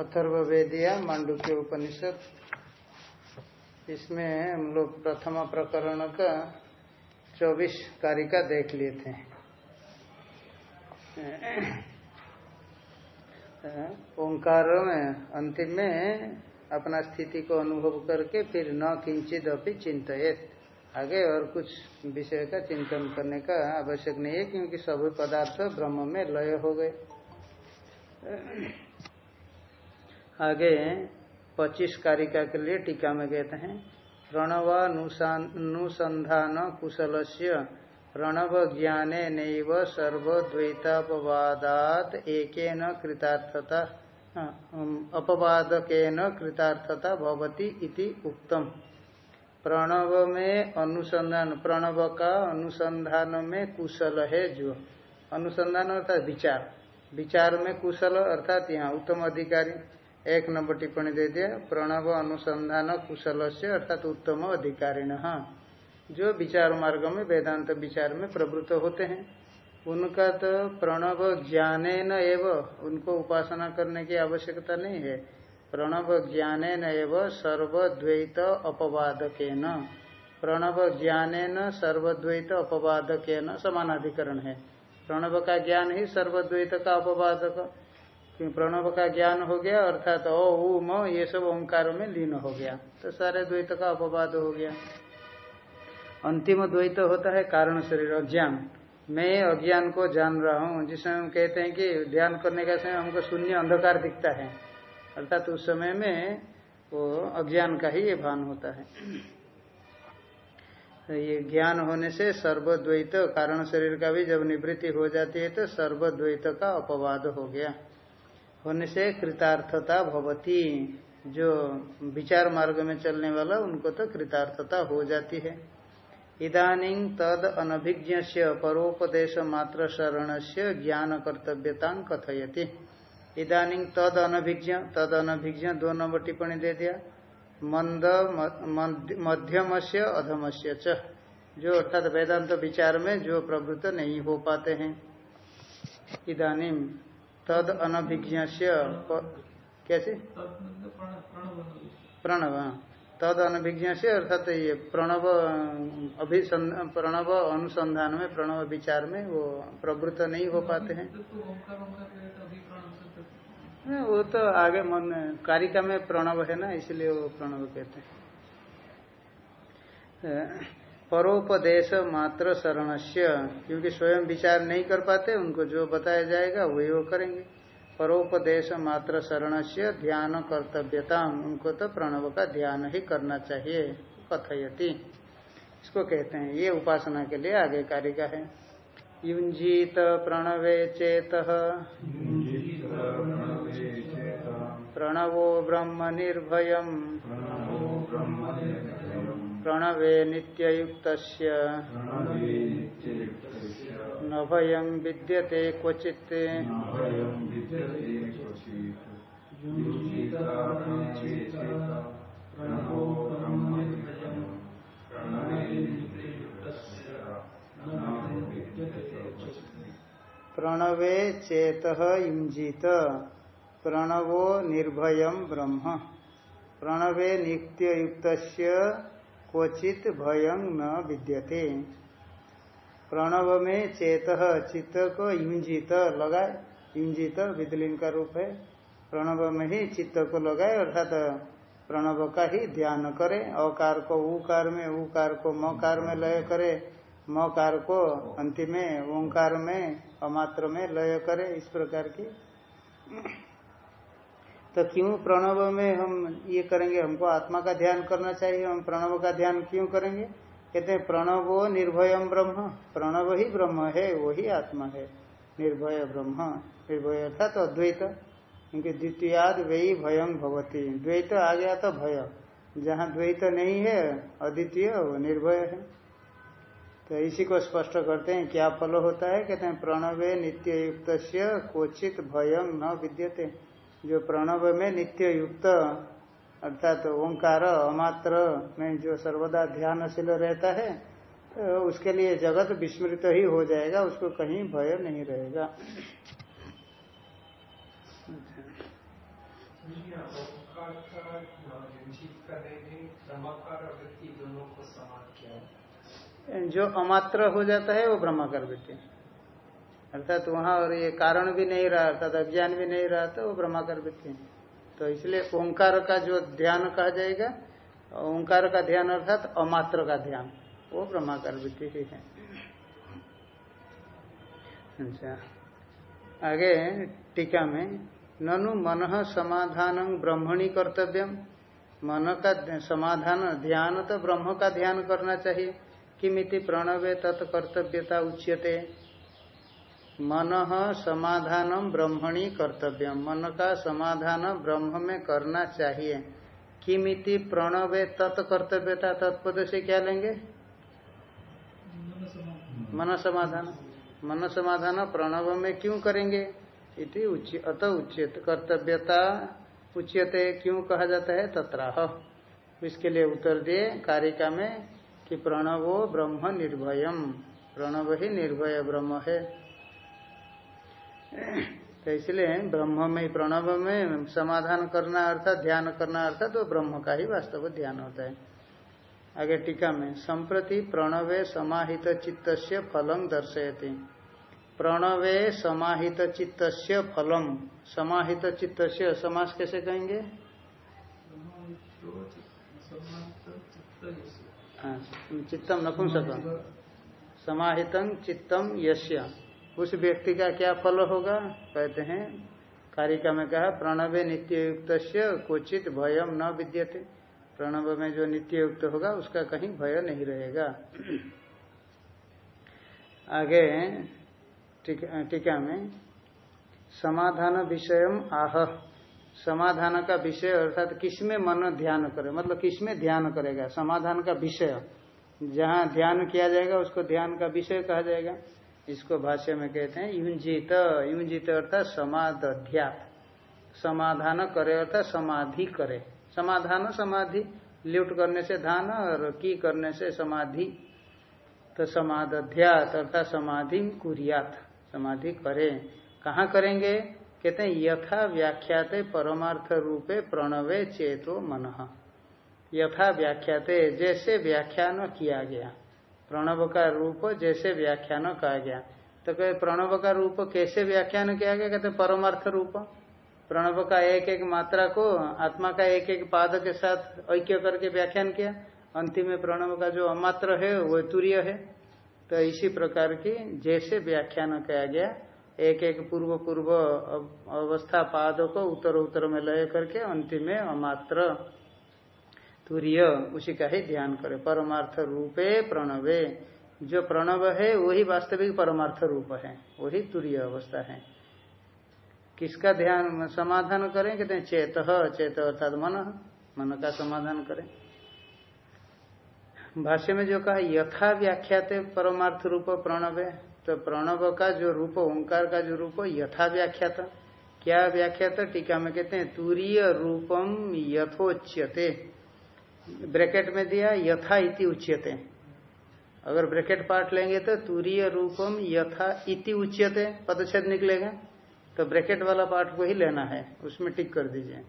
अथर्वेदिया मांडुक्य उपनिषद। इसमें हम लोग प्रथम प्रकरण का चौबीस कारिका देख लिए थे ओंकार में अंतिम में अपना स्थिति को अनुभव करके फिर न किंचित अपनी चिंतित आगे और कुछ विषय का चिंतन करने का आवश्यक नहीं है, क्योंकि सभी पदार्थ ब्रह्म में लय हो गए। आगे पच्चीस कारिका के लिए टीका में कहते हैं प्रणवानुसंधान कुशल से प्रणव ज्ञाने नैव सर्वद्वैतापवादात एक कृतार्थता अपवादकेन कृतार्थता भवती इति उक्तम. प्रणव में अनुसंधान प्रणव का अनुसंधान में कुशल है जो। अनुसंधान अर्थात विचार। विचार में कुशल अर्थात यहाँ उत्तम अधिकारी। एक नंबर टिप्पणी दे दिया, प्रणव अनुसंधान कुशल से अर्थात उत्तम अधिकारिण। जो विचार मार्ग में, वेदांत विचार में प्रवृत्त होते हैं, उनका तो प्रणव ज्ञाने एवं, उनको उपासना करने की आवश्यकता नहीं है। प्रणव ज्ञाने एवं सर्वद्वैत अपवादक न प्रणव ज्ञाने सर्वद्वैत अपवादक न समानाधिकरण है। प्रणव का ज्ञान ही सर्वद्वैत का अपवादक। प्रणव का ज्ञान हो गया, अर्थात ओ उ म, ये सब ओंकार में लीन हो गया। तो सारे द्वैत का अपवाद हो गया। अंतिम द्वैत होता है कारण शरीर, अज्ञान। मैं अज्ञान को जान रहा हूँ, जिसमें हम कहते हैं कि ध्यान करने का समय हमको शून्य अंधकार दिखता है। अर्थात उस समय में वो अज्ञान का ही ये भान होता है। तो ये ज्ञान होने से सर्वद्वैत कारण शरीर का भी जब निवृत्ति हो जाती है तो सर्वद्वैत का अपवाद हो गया। होने से कृतार्थता भवती। जो विचार मार्ग में चलने वाला, उनको तो कृतार्थता हो जाती है। इदानी तद अनभिज्ञ से परोपदेश मात्र शरण से ज्ञान कर्तव्यता कथयति। इदानी तद अनभिज्ञ तद अनभिज्ञ दो नंबर टिप्पणी दे दिया। मंद मध्यम से अधम से जो अर्थात वेदांत विचार में जो प्रवृत्त नहीं हो पाते हैं। इदानीम तद अनभिज्ञ कैसे? प्रणव तद अनभिज्ञ से अर्थात ये प्रणव अभिसंध प्रणव अनुसंधान में, प्रणव विचार में वो प्रवृत्त नहीं हो पाते हैं। वो तो आगे मन कारिका में प्रणव है ना, इसलिए वो प्रणव कहते हैं। परोपदेश मात्र शरणस्य। क्योंकि स्वयं विचार नहीं कर पाते उनको जो बताया जाएगा वही वो करेंगे। परोपदेश मात्र शरण से ध्यान कर्तव्यता उनको तो प्रणव का ध्यान ही करना चाहिए कथयति। इसको कहते हैं। ये उपासना के लिए आगे कारिका है। युंजीत प्रणवे चेत। प्रणवो ब्रह्म निर्भय प्रणवे नित्ययुक्त न भयं विद्यते क्वचित्। प्रणवे चेत युंजित प्रणवो निर्भय ब्रह्म। प्रणवे नित्ययुक्त क्वचित भयं न विद्यते। प्रणव में चेत चित्त को युंजित लगाए युंजित विदलिंग का रूप। है प्रणव में ही चित्त को लगाए अर्थात प्रणव का ही ध्यान करे। अकार को उकार में, उकार को मकार में लय करे। मकार को अंतिम में, ओंकार में, अमात्र में लय करे। इस प्रकार की तो क्यों प्रणव में हम ये करेंगे? हमको आत्मा का ध्यान करना चाहिए। हम प्रणव का ध्यान क्यों करेंगे? कहते हैं, प्रणव निर्भयम ब्रह्म। प्रणव ही ब्रह्म है वही आत्मा है। निर्भय ब्रह्म। निर्भय अर्थात तो अद्वैत। क्योंकि द्वितीयाद वही भयं भवती। द्वैत आ गया तो भय। जहाँ द्वैत नहीं है, अद्वितीय, वो निर्भय है। तो इसी को स्पष्ट करते हैं, क्या फल होता है? कहते हैं, प्रणवे नित्य युक्त क्वचित भयं न विद्यते। जो प्रणव में नित्य युक्त, अर्थात तो ओंकार अमात्र में जो सर्वदा ध्यानशील रहता है तो उसके लिए जगत विस्मृत ही हो जाएगा, उसको कहीं भय नहीं रहेगा। जो अमात्र हो जाता है, वो ब्रह्माकार वृत्ति अर्थात वहाँ और ये कारण भी नहीं रहा, अर्थात अज्ञान भी नहीं रहा तो वो ब्रह्माकार वृत्ति तो इसलिए ओंकार का जो ध्यान कहा जाएगा, ओंकार का ध्यान अर्थात अमात्र का ध्यान, वो ब्रह्माकार वृत्ति ही है। अच्छा। आगे टीका में, ननु मन समाधान ब्रह्मणी कर्तव्यम मन का समाधान, ध्यान तो ब्रह्म का ध्यान करना चाहिए। किमिति प्रणवे तत्कर्तव्यता उच्यते। मन समाधान ब्रह्मणी कर्तव्य। मन का समाधान ब्रह्म में करना चाहिए। किमिति प्रणवे तत्कर्तव्यता तत्पद से क्या लेंगे? मन समाधान। मन समाधान प्रणव में क्यों करेंगे? इति अत उचित कर्तव्यता उच्यते क्यों कहा जाता है? तत्राह। इसके लिए उत्तर दिए कारिका में कि प्रणवो ब्रह्म निर्भयम प्रणव ही निर्भय ब्रह्म है। तो इसलिए ब्रह्म में प्रणव में समाधान करना अर्थात ध्यान करना अर्थात तो ब्रह्म का ही वास्तव ध्यान होता है। आगे टीका में संप्रति प्रणवे समाहित चित्त फलम दर्शयती। प्रणवे समाहित चित्त फलम। समाहित चित्त समास कैसे कहेंगे? हाँ, चित्तम नपुंसकम समाहितम चित्तम यश्य उस व्यक्ति का क्या फल होगा? कहते हैं, कारिका में कहा, प्रणव नित्य युक्त क्वचित भयम न विद्यते। प्रणव में जो नित्य युक्त होगा, उसका कहीं भय नहीं रहेगा। आगे टीका में, समाधान विषय आह। समाधान का विषय अर्थात किसमें मन ध्यान करे? मतलब किसमें ध्यान करेगा? समाधान का विषय। जहाँ ध्यान किया जाएगा, उसको ध्यान का विषय कहा जाएगा। इसको भाष्य में कहते हैं युंजित युंजित अर्थात समाध्यात समाधान करे अर्थात समाधि करे। समाधान, समाधि, ल्यूट करने से धान और की करने से समाधि। तो समाध्यात अर्थात समाधि कुरियात, समाधि करे। कहाँ करेंगे? कहते हैं, यथा व्याख्याते परमार्थ रूपे प्रणवे चेतो मन। यथा व्याख्याते, जैसे व्याख्यान किया गया। प्रणव का रूप जैसे व्याख्यान कहा गया। तो कहे, प्रणव का रूप कैसे व्याख्यान किया गया? कहते, परमार्थ रूप। प्रणव का एक एक मात्रा को, आत्मा का एक एक पाद के साथ ऐक्य करके व्याख्यान किया। अंतिम में प्रणव का जो अमात्र है, वो तुरीय है। तो इसी प्रकार की जैसे व्याख्यान किया गया, एक एक पूर्व पूर्व अवस्था पाद को उत्तर उत्तर में लय करके अंतिम में अमात्र। तुरीय। उसी का ही ध्यान करे। परमार्थ रूपे प्रणवे। जो प्रणव है, वही वास्तविक परमार्थ रूप है। वही तुरीय अवस्था है। किसका ध्यान समाधान करें? कहते हैं चेत। चेत अर्थात मन। मन का समाधान करें। भाष्य में जो कहा, यथा व्याख्याते परमार्थ रूप प्रणव। तो प्रणव का जो रूप, ओंकार का जो रूप, यथा व्याख्यात। क्या व्याख्यात? टीका में कहते हैं, तुरीय रूपम यथोच्यते। ब्रैकेट में दिया, यथा इति उच्यते। अगर ब्रैकेट पार्ट लेंगे तो तूरीय रूपम यथा इति उच्यते, पदच्छेद निकलेगा। तो ब्रैकेट वाला पार्ट को ही लेना है, उसमें टिक कर दीजिए।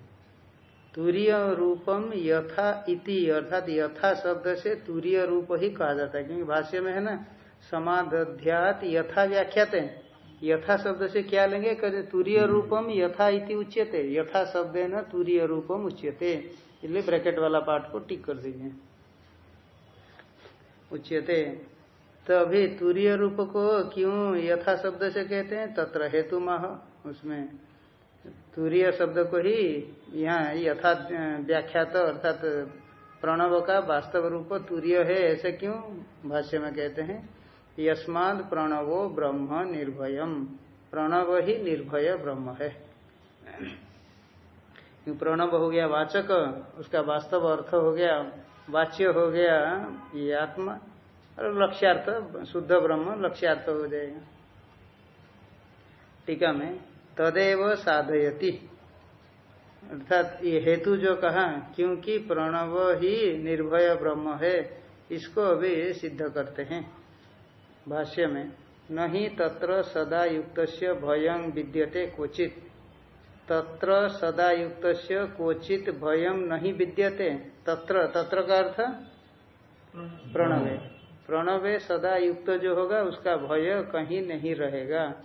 तूरीय रूपम यथा इति, अर्थात यथा शब्द से तूरीय रूप ही कहा जाता है, क्योंकि भाष्य में है ना समाध्यात यथा व्याख्याते। यथा शब्द से क्या लेंगे? कहते तुरीय रूपम यथा इति उच्यते, यथा शब्द है ना तुरीय रूपम उच्यते। इसलिए ब्रैकेट वाला पार्ट को टिक कर दीजिए। उच्यते तो अभी तुरीय रूप को क्यों यथा शब्द से कहते हैं? तत्र हेतु माह, उसमें तुरीय शब्द को ही यहाँ यथा व्याख्यात अर्थात प्रणव का वास्तव रूप तुरीय है, ऐसे क्यों भाष्य में कहते हैं? यस्माद प्रणवो ब्रह्म निर्भयम। प्रणव ही निर्भय ब्रह्म है। प्रणव हो गया वाचक, उसका वास्तव अर्थ हो गया, वाच्य हो गया, ये आत्मा। और लक्ष्यार्थ, शुद्ध ब्रह्म लक्ष्यार्थ हो जाएगा। टीका में, तदेव साधयति। अर्थात ये हेतु जो कहा, क्योंकि प्रणव ही निर्भय ब्रह्म है, इसको अभी सिद्ध करते हैं। भाष्य में नहीं तत्र सदा युक्त भयं विद्यते क्वचित। तत्र सदा युक्त क्वचित भयम नहीं विद्यते। तत्र तत्र का अर्थ? प्रणवे। प्रणवे सदा युक्त जो होगा, उसका भय कहीं नहीं रहेगा।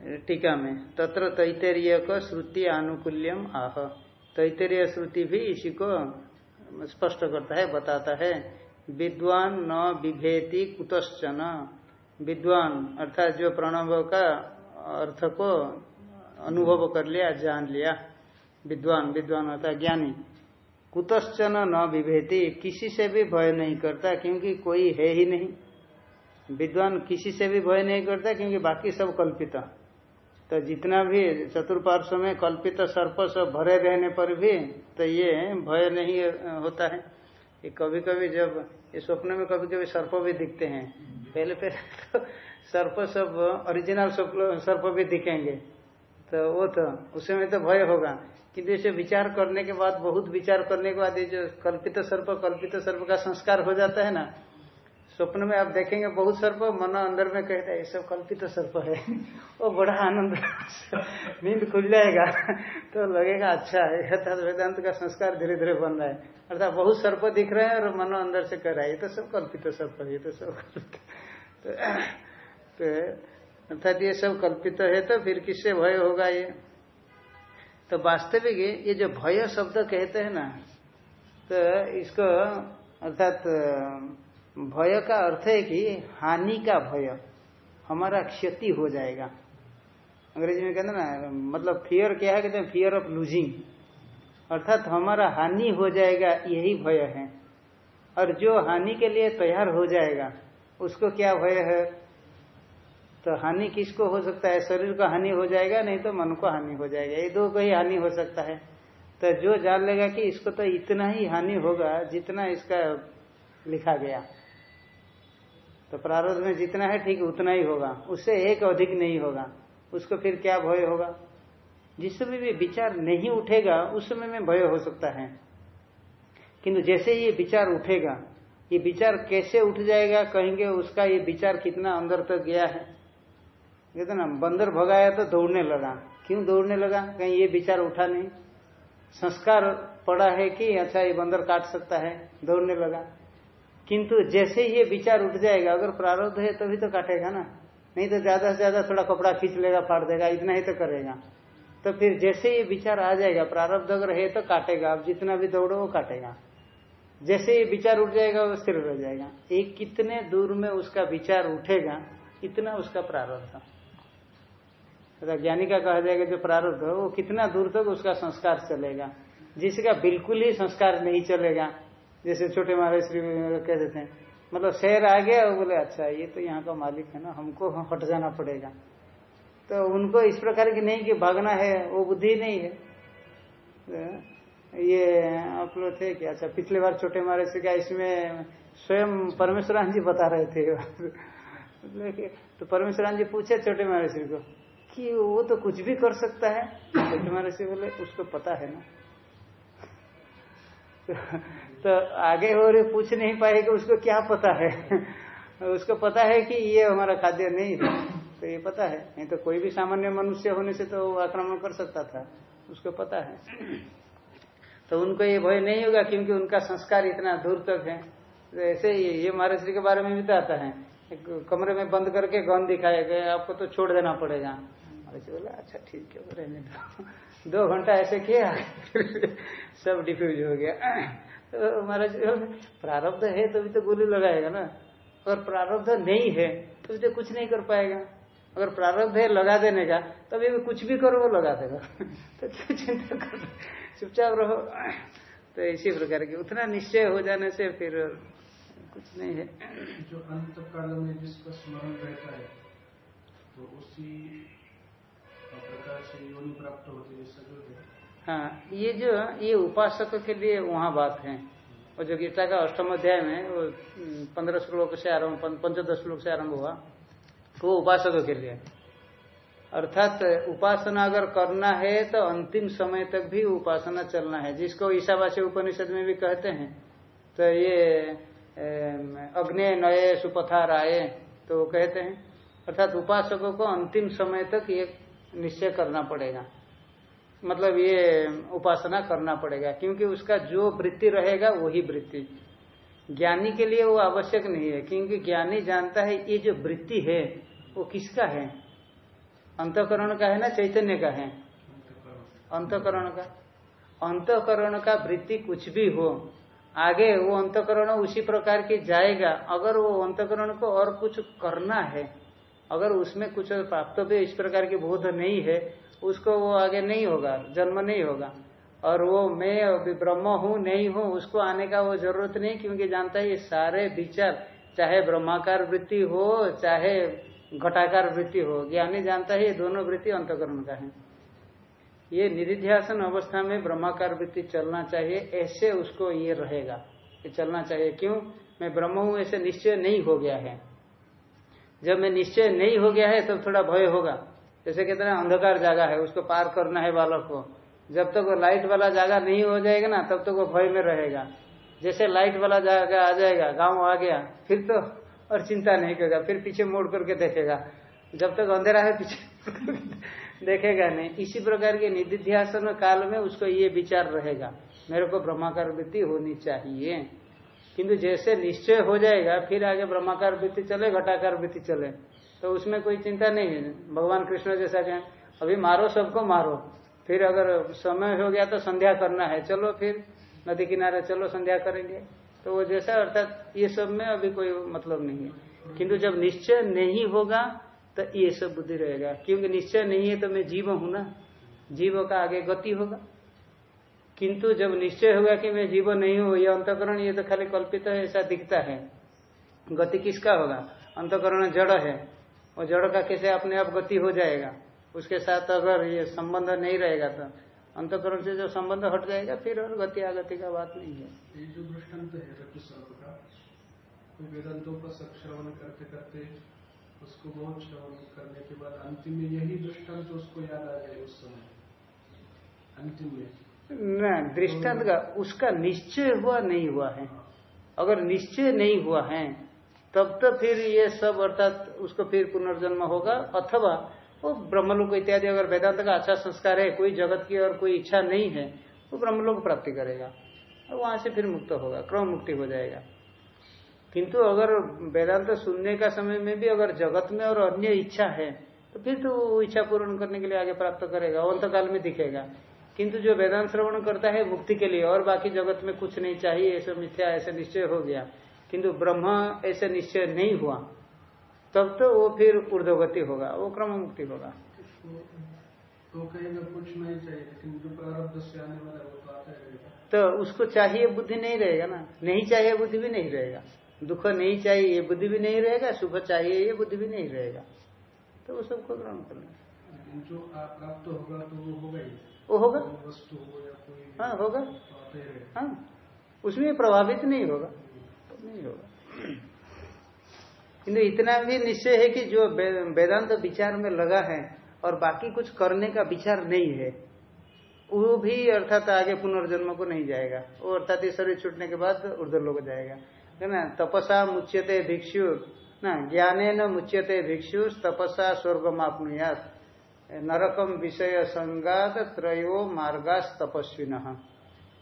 टीका में, तत्र तैतरीय का श्रुति आनुकूल्यम आह। तैतरीय श्रुति भी इसी को स्पष्ट करता है, बताता है। विद्वान न विभेति कुतश्चन। विद्वान, अर्थात जो प्रणव का अर्थ को अनुभव कर लिया, जान लिया। विद्वान विद्वान अर्थात ज्ञानी। कुतश्चन न विभेति किसी से भी भय नहीं करता, क्योंकि कोई है ही नहीं। विद्वान किसी से भी भय नहीं करता, क्योंकि बाकी सब कल्पित। तो जितना भी चतुर्पार्श्व में कल्पित सर्प सब भरे रहने पर भी तो ये भय नहीं होता है। ये कभी कभी जब, ये स्वप्न में कभी कभी सर्प भी दिखते हैं। पहले पहले तो सर्प सब ओरिजिनल सर्प भी दिखेंगे। तो वो तो उसमें तो भय होगा। किंतु इसे विचार करने के बाद, बहुत विचार करने के बाद, ये जो कल्पित सर्प कल्पित सर्प का संस्कार हो जाता है ना, स्वप्न में आप देखेंगे बहुत सर्प, मन अंदर में कहता है, ये सब कल्पित तो सर्प है। वो बड़ा आनंद नींद खुल जाएगा। तो लगेगा अच्छा है वेदांत का संस्कार धीरे धीरे बन रहा है। अर्थात बहुत सर्प दिख रहे हैं और मन अंदर से कह रहा है, ये तो सब कल्पित तो सर्प है, ये तो सब कल्पित तो अर्थात ये सब कल्पित है तो फिर किससे भय होगा ये? तो वास्तविक ये जो भय शब्द कहते हैं ना तो इसको अर्थात भय का अर्थ है कि हानि का भय, हमारा क्षति हो जाएगा। अंग्रेज़ी में कहते ना मतलब फियर क्या है? कहते हैं फियर ऑफ़ लूजिंग अर्थात हमारा हानि हो जाएगा, यही भय है। और जो हानि के लिए तैयार हो जाएगा, उसको क्या भय है? तो हानि किसको हो सकता है? शरीर को हानि हो जाएगा, नहीं तो मन को हानि हो जाएगा। ये दो को ही हानि हो सकता है। तो जो जान लेगा कि इसको तो इतना ही हानि होगा जितना इसका लिखा गया। तो प्रारब्ध में जितना है ठीक उतना ही होगा। उससे एक अधिक नहीं होगा। उसको फिर क्या भय होगा? जिस समय भी विचार नहीं उठेगा, उस समय में भय हो सकता है। किंतु जैसे ये विचार उठेगा, ये विचार कैसे उठ जाएगा कहेंगे, उसका ये विचार कितना अंदर तक गया है? कहते ना, बंदर भगाया तो दौड़ने लगा। क्यों दौड़ने लगा? कहीं ये विचार उठा नहीं। संस्कार पड़ा है कि अच्छा ये बंदर काट सकता है, दौड़ने लगा। किंतु जैसे ही ये विचार उठ जाएगा, अगर प्रारब्ध है तभी तो काटेगा ना। नहीं तो ज़्यादा से ज़्यादा थोड़ा कपड़ा खींच लेगा, फाड़ देगा, इतना ही तो करेगा। तो फिर जैसे ये विचार आ जाएगा, प्रारब्ध अगर है तो काटेगा आप जितना भी दौड़ो वो काटेगा। जैसे ये विचार उठ जाएगा, वो स्थिर रह जाएगा। एक कितने दूर में उसका विचार उठेगा, इतना उसका प्रारब्ध। तो ज्ञानी का कहा जाएगा जो प्रारब्ध वो कितना दूर तक उसका संस्कार चलेगा? जिसका बिल्कुल ही संस्कार नहीं चलेगा, जैसे छोटे महाराज श्री कह देते हैं मतलब शेर आ गया, वो बोले अच्छा ये तो यहाँ का मालिक है ना, हमको हट जाना पड़ेगा। तो उनको इस प्रकार की नहीं कि भागना है, वो बुद्धि नहीं है। तो ये आप लोग थे कि अच्छा पिछले बार छोटे महाराज से क्या इसमें स्वयं परमेश्वरान जी बता रहे थे। तो परमेश्वरान जी पूछे छोटे महाराज को कि वो तो कुछ भी कर सकता है। छोटे महाराज बोले, उसको पता है ना। तो आगे और पूछ नहीं पाएगा उसको क्या पता है। उसको पता है कि ये हमारा खाद्य नहीं है तो ये पता है। नहीं तो कोई भी सामान्य मनुष्य होने से तो आक्रमण कर सकता था। उसको पता है। तो उनको ये भय नहीं होगा क्योंकि उनका संस्कार इतना दूर तक है। तो ऐसे ही ये महाराज के बारे में भी तो आता है। कमरे में बंद करके गन दिखाया गया आपको तो छोड़ देना पड़ेगा। बोला अच्छा ठीक है रहने दो दो घंटा ऐसे किया, सब डिफ्यूज हो गया। तो महाराज, प्रारब्ध है तभी तो गोली लगाएगा ना। अगर प्रारब्ध नहीं है तो तो कुछ नहीं कर पाएगा। अगर प्रारब्ध है, लगा देने का, तभी तो कुछ भी करो, वो लगा देगा। तो चिंता कर, चुपचाप रहो। तो इसी प्रकार की, उतना निश्चय हो जाने से फिर कुछ नहीं है। जो अंत काल में जिसका स्मरण रहता है तो उसी है ये जो, ये उपासक के लिए वहाँ बात है। और जो गीता का अष्टम अध्याय में, वो पंद्रह श्लोक से आरंभ पंचदश श्लोक से आरंभ हुआ, वो उपासकों के लिए। अर्थात उपासना अगर करना है तो अंतिम समय तक भी उपासना चलना है। जिसको ईशावासी उपनिषद में भी कहते हैं तो ये अग्नि नये सुपथा राय तो कहते हैं। अर्थात उपासकों को अंतिम समय तक ये निश्चय करना पड़ेगा। मतलब ये उपासना करना पड़ेगा, क्योंकि उसका जो वृत्ति रहेगा वही वृत्ति। ज्ञानी के लिए वो आवश्यक नहीं है, क्योंकि ज्ञानी जानता है ये जो वृत्ति है, वो किसका है? अंतकरण का है ना, चैतन्य का है? अंतकरण का। अंतकरण का वृत्ति कुछ भी हो, आगे वो अंतकरण उसी प्रकार की जाएगा। अगर वो अंतकरण को और कुछ करना है अगर उसमें कुछ प्राप्त भी इस प्रकार की बोध नहीं है, उसको वो आगे नहीं होगा, जन्म नहीं होगा। और वो मैं अभी ब्रह्म हूँ, नहीं हूँ, उसको आने का वो ज़रूरत नहीं, क्योंकि जानता है ये सारे विचार, चाहे ब्रह्माकार वृत्ति हो, चाहे घटाकार वृत्ति हो, ज्ञानी जानता है ये दोनों वृत्ति अंतकरण का है। ये निधिध्यासन अवस्था में ब्रह्माकार वृत्ति चलना चाहिए, ऐसे उसको ये रहेगा कि चलना चाहिए। क्यों? मैं ब्रह्म हूँ, ऐसे निश्चय नहीं हो गया है। जब मैं निश्चय नहीं हो गया है, तब तो थोड़ा भय होगा। जैसे कहते हैं अंधकार जागा है, उसको पार करना है बालक को। जब तक वो लाइट वाला जागा नहीं हो जाएगा ना, तब तक वो भय में रहेगा। जैसे लाइट वाला जगह आ जाएगा, गाँव आ गया, फिर तो और चिंता नहीं करेगा, फिर पीछे मोड़ करके देखेगा। जब तक अंधेरा है, पीछे देखेगा नहीं। इसी प्रकार के निधिध्यासन काल में उसको ये विचार रहेगा, मेरे को ब्रह्माकार वृत्ति होनी चाहिए। किंतु जैसे निश्चय हो जाएगा, फिर आगे ब्रह्माकार वृत्ति चले, घटाकार वृत्ति चले तो उसमें कोई चिंता नहीं है। भगवान कृष्ण जैसा कहें, अभी मारो सबको, मारो। फिर अगर समय हो गया तो संध्या करना है। चलो फिर, नदी किनारे चलो, संध्या करेंगे। तो वो जैसा, अर्थात ये सब में अभी कोई मतलब नहीं है। किंतु जब निश्चय नहीं होगा तो ये सब बुद्धि रहेगा। क्योंकि निश्चय नहीं है तो मैं जीव हूँ ना। जीव का आगे गति होगा। किंतु जब निश्चय होगा कि मैं जीव नहीं हूँ, ये अंतकरण, ये तो खाली कल्पित है, ऐसा दिखता है। गति किसका होगा? अंतकरण जड़ है। और जड़ का कैसे अपने आप गति हो जाएगा? उसके साथ अगर ये संबंध नहीं रहेगा तो अंतकरण से जो संबंध हट जाएगा, फिर और गति आगति का बात नहीं है। जो दृष्टांत है का वेदांतों का श्रवण करते करते उसको बहुत श्रवण करने के बाद अंतिम में यही दृष्टांत उसको याद आ जाए उस समय। अंतिम में। न, दृष्टांत का, उसका निश्चय हुआ, नहीं हुआ है। अगर निश्चय नहीं हुआ है, तब तो फिर ये सब अर्थात उसको फिर पुनर्जन्म होगा, अथवा वो ब्रह्मलोक इत्यादि अगर वेदांत का अच्छा संस्कार है, कोई जगत की और कोई इच्छा नहीं है, वो ब्रह्मलोक प्राप्ति करेगा। और वहाँ से फिर मुक्त होगा, क्रम मुक्ति हो जाएगा। किंतु अगर वेदांत सुनने का समय में भी अगर जगत में और अन्य इच्छा है तो फिर तो इच्छा पूर्ण करने के लिए आगे प्राप्त करेगा अंत काल में दिखेगा। किंतु जो वेदांत श्रवण करता है मुक्ति के लिए और बाकी जगत में कुछ नहीं चाहिए ऐसा मिथ्या ऐसा निश्चय हो गया। किंतु ब्रह्म ऐसे निश्चय नहीं हुआ तब तो वो फिर ऊर्धगति होगा वो क्रम मुक्ति होगा। तो कहीं कुछ नहीं चाहिए लेकिन जो प्रारब्ध से आने वाला वो तो आता है। तो उसको चाहिए बुद्धि नहीं रहेगा ना नहीं चाहिए बुद्धि भी नहीं रहेगा। दुख नहीं चाहिए ये बुद्धि भी नहीं रहेगा सुख चाहिए ये बुद्धि भी नहीं रहेगा। तो वो सबको ग्रहण करना जो प्राप्त होगा तो वो होगा ही। वो होगा। हो होगा। हाँ। उसमें प्रभावित नहीं होगा। नहीं होगा। किंतु इतना भी निश्चय है कि जो वेदांत विचार में लगा है और बाकी कुछ करने का विचार नहीं है वो भी अर्थात आगे पुनर्जन्म को नहीं जाएगा। वो अर्थात ये शरीर छूटने के बाद उर्धर लोग जाएगा। है ना? तपसा मुच्यते भिक्षु। ना ज्ञाने न मुच्यते भिक्षु तपसा स्वर्ग मापनुयात नरकम विषय संगात त्रयो मार्गास तपस्विन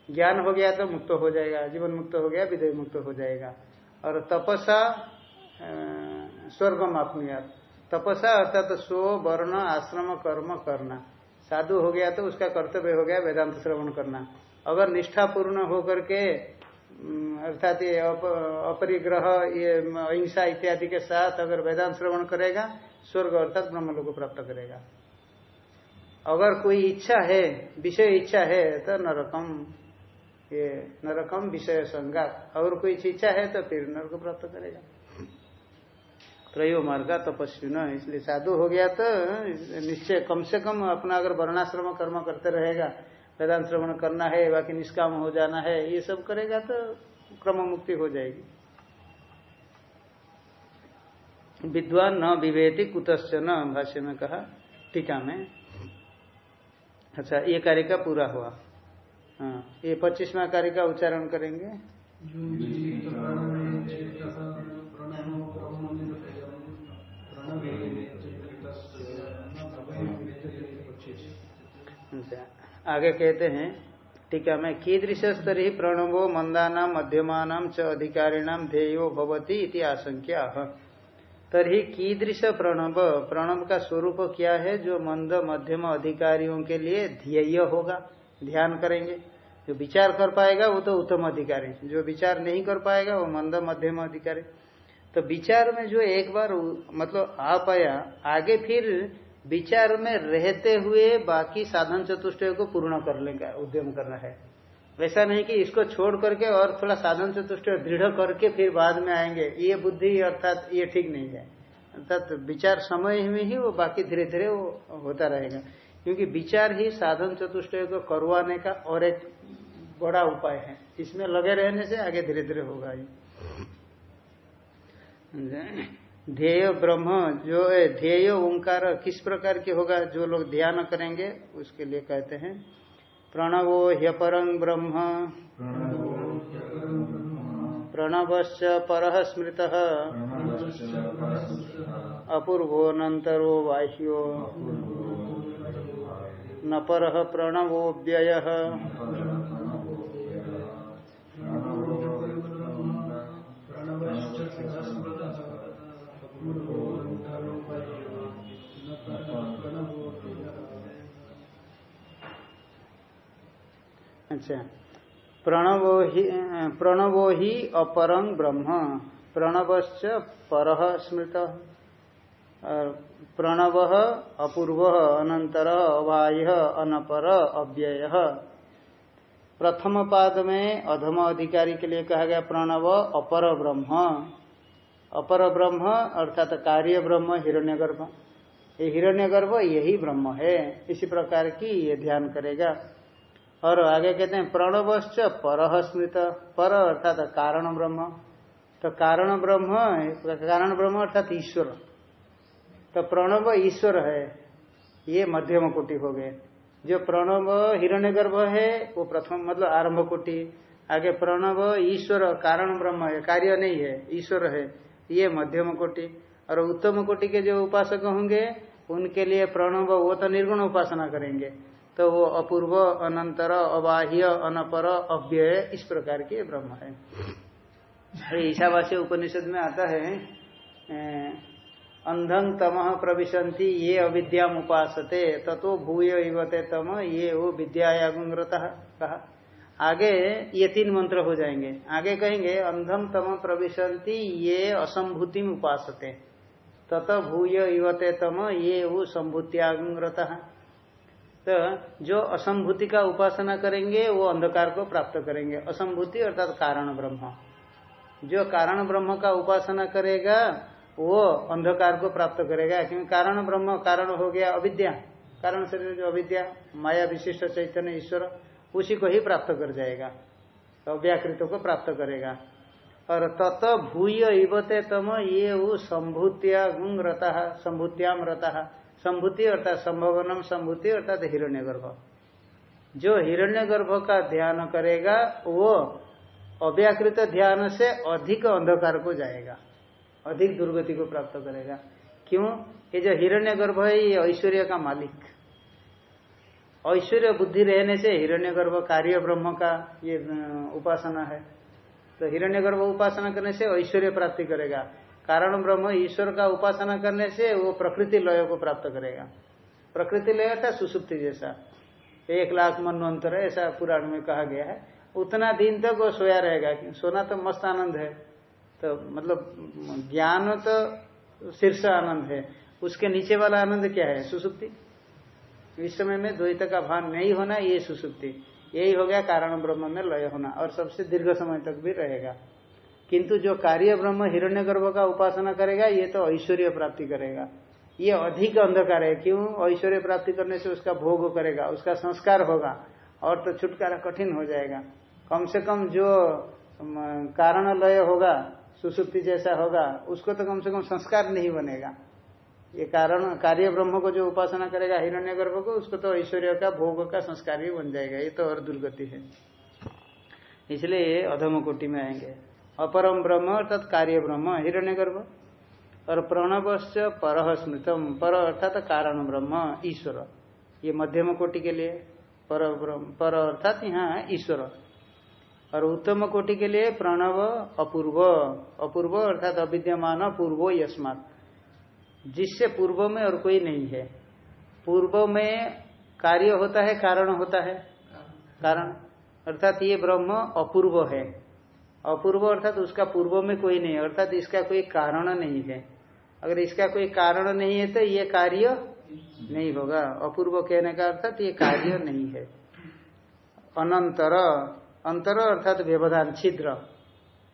ज्ञान हो गया तो मुक्त हो जाएगा, जीवन मुक्त हो गया विदय मुक्त हो जाएगा। और तपसा स्वर्ग मापनुयात तपसा अर्थात तो स्व, वर्ण, आश्रम, कर्म करना साधु हो गया तो उसका कर्तव्य हो गया वेदांत श्रवण करना। अगर निष्ठा पूर्ण होकर के अर्थात ये अपरिग्रह, ये अहिंसा इत्यादि के साथ अगर वेदांत श्रवण करेगा, स्वर्ग अर्थात ब्रह्म लोग प्राप्त करेगा। अगर कोई इच्छा है, विषय इच्छा है तो नरकम, ये नरकम विषय संगात और कोई इच्छा है तो फिर नरक प्राप्त करेगा। त्रयो मार्ग तपस्वी न, इसलिए साधु हो गया तो निश्चय कम से कम अपना अगर वर्णाश्रम कर्म करते रहेगा, वेदांत श्रवण करना है, बाकी निष्काम हो जाना है, ये सब करेगा तो क्रम मुक्ति हो जाएगी। विद्वान न विवेति कुतश्च न भाष्य में कहा, टीका में अच्छा ये कार्य का पूरा हुआ। हाँ ये पच्चीसवा कार्य का उच्चारण करेंगे। अच्छा आगे कहते हैं, टीका में कीदृश स्तरी प्रणवो मंदाना मध्यमान च ध्येयो भवती इति आशंका तरी कीदृश प्रणव प्रणव का स्वरूप क्या है जो मंद, मध्यम अधिकारियों के लिए ध्येय होगा? ध्यान करेंगे। जो विचार कर पाएगा वो तो उत्तम अधिकारी जो विचार नहीं कर पाएगा वो मंद, मध्यम अधिकारी तो विचार में जो एक बार मतलब आ पाया, आगे फिर विचार में रहते हुए बाकी साधन चतुष्टय को पूर्ण कर लेगा उद्यम करना है। ऐसा नहीं कि इसको छोड़ करके और थोड़ा साधन चतुष्टय दृढ़ करके फिर बाद में आएँगे। ये बुद्धि अर्थात ये ठीक नहीं है। अर्थात विचार समय में ही वो बाकी धीरे धीरे वो होता रहेगा। क्योंकि विचार ही साधन चतुष्ट को करवाने का और एक बड़ा उपाय है। इसमें लगे रहने से आगे धीरे धीरे होगा ये ध्येय ब्रह्म, जो ध्येय ओंकार किस प्रकार के होगा, जो लोग ध्यान करेंगे, उसके लिए कहते हैं प्रणवो ह्यपरं ब्रह्म। प्रणवश्च परः स्मृतः अपूर्वोऽनन्तरो बाह्यो। न पर प्रणवोऽव्यय। अच्छा प्रणवो ही प्रणवो ही अपरं ब्रह्म, प्रणवश्च पर स्मृत। प्रणव अपूर्व अनंतर अबाह्य अनपर अव्यय। प्रथम पाद में अधम अधिकारी के लिए कहा गया प्रणव, अपर ब्रह्म। अपर ब्रह्म अर्थात कार्य ब्रह्म, हिरण्यगर्भ। ये हिरण्यगर्भ, यही ब्रह्म है। इसी प्रकार की ये ध्यान करेगा। और आगे कहते हैं, प्रणवश्च पर स्मृत। पर अर्थात कारण ब्रह्म। तो कारण ब्रह्म कारण ब्रह्म अर्थात ईश्वर। तो प्रणव ईश्वर है, ये मध्यम कोटि हो गए। जो प्रणव हिरण्यगर्भ है, वो प्रथम मतलब आरंभ कोटि। आगे प्रणव ईश्वर, कारण ब्रह्म है, कार्य नहीं है, ईश्वर है, ये मध्यम कोटि। और उत्तम कोटि के जो उपासक होंगे, उनके लिए प्रणव वो तो निर्गुण उपासना करेंगे। तो वो अपूर्व, अनंतर, अबाह्य, अनपर, अव्यय, इस प्रकार के ब्रह्म है। ईशावासी उपनिषद में आता है अंधं तम प्रविशंति ये अविद्याम उपासते, ततो भूय इवते तम, ये वो विद्यायागुंग्रता कहा। आगे ये तीन मंत्र हो जाएँगे। आगे कहेंगे अंधम तम प्रविशंति ये असंभूति उपासते। तत भूय इवते तम, ये वो संभूत्यागुंग्रता तो जो असंभूति का उपासना करेंगे, वो अंधकार को प्राप्त करेंगे। असंभूति अर्थात कारण ब्रह्म। जो कारण ब्रह्म का उपासना करेगा, वो अंधकार को प्राप्त करेगा। क्योंकि कारण ब्रह्म, कारण हो गया अविद्या। कारण शरीर जो अविद्या, माया विशिष्ट चैतन्य ईश्वर, उसी को ही प्राप्त कर जाएगा। तो अव्याकृतों को प्राप्त करेगा। और तत भूय इवते तम ये संभूतिया गुंग रता संभूत्याम रता संभूति अर्थात संभवनम संभूति अर्थात हिरण्यगर्भ। जो हिरण्यगर्भ का ध्यान करेगा, वो अव्याकृत ध्यान से अधिक अंधकार को जाएगा, अधिक दुर्गति को प्राप्त करेगा। क्यों? ये जो हिरण्य गर्भ है, ये ऐश्वर्य का मालिक। ऐश्वर्य बुद्धि रहने से हिरण्य गर्भ कार्य ब्रह्म का ये उपासना है। तो हिरण्य गर्भ उपासना करने से ऐश्वर्य प्राप्ति करेगा। कारण ब्रह्म ईश्वर का उपासना करने से वो प्रकृति लय को प्राप्त करेगा। प्रकृति लय था सुसुप्ति जैसा। एक लाख मनवंतर ऐसा पुराण में कहा गया है। उतना दिन तक वो सोया रहेगा। सोना तो मस्त आनंद है। तो मतलब ज्ञान तो शीर्ष आनंद है। उसके नीचे वाला आनंद क्या है? सुसुप्ति। इस समय में द्वैत का भान नहीं होना, ये सुसुप्ति। यही हो गया कारण ब्रह्म में लय होना। और सबसे दीर्घ समय तक भी रहेगा। किंतु जो कार्य ब्रह्म हिरण्यगर्भ का उपासना करेगा, ये तो ऐश्वर्य प्राप्ति करेगा। ये अधिक अंधकार है। क्यों? ऐश्वर्य प्राप्ति करने से उसका भोग करेगा, उसका संस्कार होगा, और तो छुटकारा कठिन हो जाएगा। कम से कम जो कारण लय होगा, सुसुप्ति जैसा होगा, उसको तो कम से कम संस्कार नहीं बनेगा। ये कारण, कार्य ब्रह्म को जो उपासना करेगा हिरण्य गर्भ को, उसको तो ऐश्वर्य का, भोग का संस्कार भी बन जाएगा। ये तो और दुर्गति है। इसलिए अधम कोटि में आएँगे। अपरम ब्रह्म, अर्थात कार्य ब्रह्म हिरण्य गर्भ और प्रणवश्च पर स्मृतम, पर अर्थात कारण ब्रह्म, ईश्वर। ये मध्यम कोटि के लिए, पर ब्रह्म, पर अर्थात यहाँ ईश्वर। और उत्तम कोटि के लिए प्रणव, अपूर्व। अपूर्व अर्थात अविद्यमान, पूर्व यस्मात। जिससे पूर्व में और कोई नहीं है। पूर्व में कार्य होता है, कारण होता है। कारण। अर्थात ये ब्रह्म अपूर्व है। अपूर्व अर्थात तो उसका पूर्व में कोई नहीं अर्थात इसका कोई कारण नहीं है। अगर इसका कोई कारण नहीं है तो ये कार्य नहीं होगा। अपूर्व कहने का अर्थात ये कार्य नहीं है। अनंतर, अंतर अर्थात व्यवधान, छिद्र।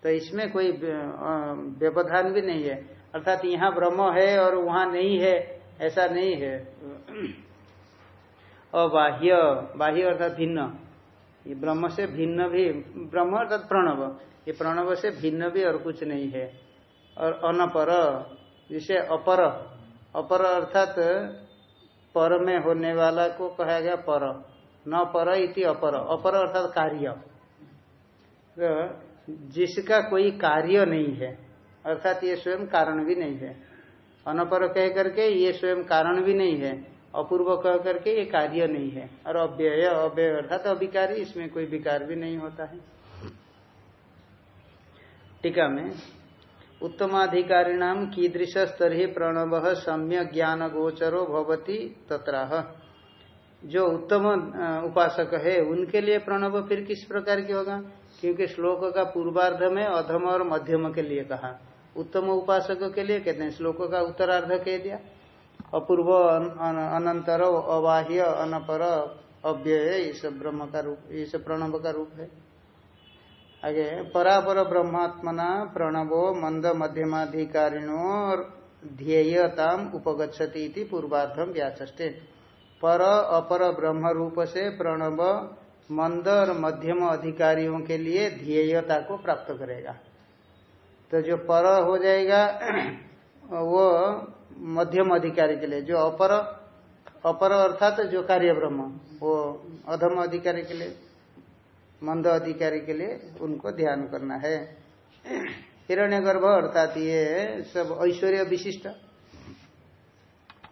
तो इसमें कोई व्यवधान भी नहीं है। अर्थात यहाँ ब्रह्म है और वहाँ नहीं है, ऐसा नहीं है। अबाह्य, बाह्य अर्थात भिन्न। ये ब्रह्म से भिन्न भी, ब्रह्म अर्थात प्रणव। ये प्रणव से भिन्न भी और कुछ नहीं है। और अनपर, जिसे अपर अपर अर्थात पर में होने वाला को कहा गया पर। न पर इति अपर। अपर अर्थात कार्य। तो जिसका कोई कार्य नहीं है, अर्थात ये स्वयं कारण भी नहीं है। अनपर कह करके ये स्वयं कारण भी नहीं है। अपूर्व कह करके ये कार्य नहीं है। और अव्यय अव्यय अर्थात अभिकारी इसमें कोई विकार भी नहीं होता है। टीका में, उत्तमाधिकारिणाम कीदृश स्तरीय प्रणव सम्य ज्ञान गोचरो भवती तत्राह। जो उत्तम उपासक है, उनके लिए प्रणव फिर किस प्रकार की होगा? क्योंकि श्लोक का पूर्वार्ध में अधम और मध्यम के लिए कहा। उत्तम उपासक के लिए कहते हैं, श्लोक का उत्तरार्ध कह दिया। अपूर्व अनंतर, अबाह्य, अनपर, अव्यय सब ब्रह्म का रूप सब प्रणव का रूप है। आगे, परापर ब्रह्मात्मना प्रणवो मंद मध्यमाधिकारिणो ध्येयताम उपगछती पूर्वार्धम व्याचे पर, अपर ब्रह्म रूप से प्रणव मंद और मध्यम अधिकारियों के लिए ध्येयता को प्राप्त करेगा। तो जो पर हो जाएगा वो मध्यम अधिकारी के लिए, जो अपर अपर अर्थात जो कार्य ब्रह्म वो अधम अधिकारी के लिए, मंद अधिकारी के लिए उनको ध्यान करना है। हिरण्य गर्भ अर्थात ये सब ऐश्वर्य विशिष्ट।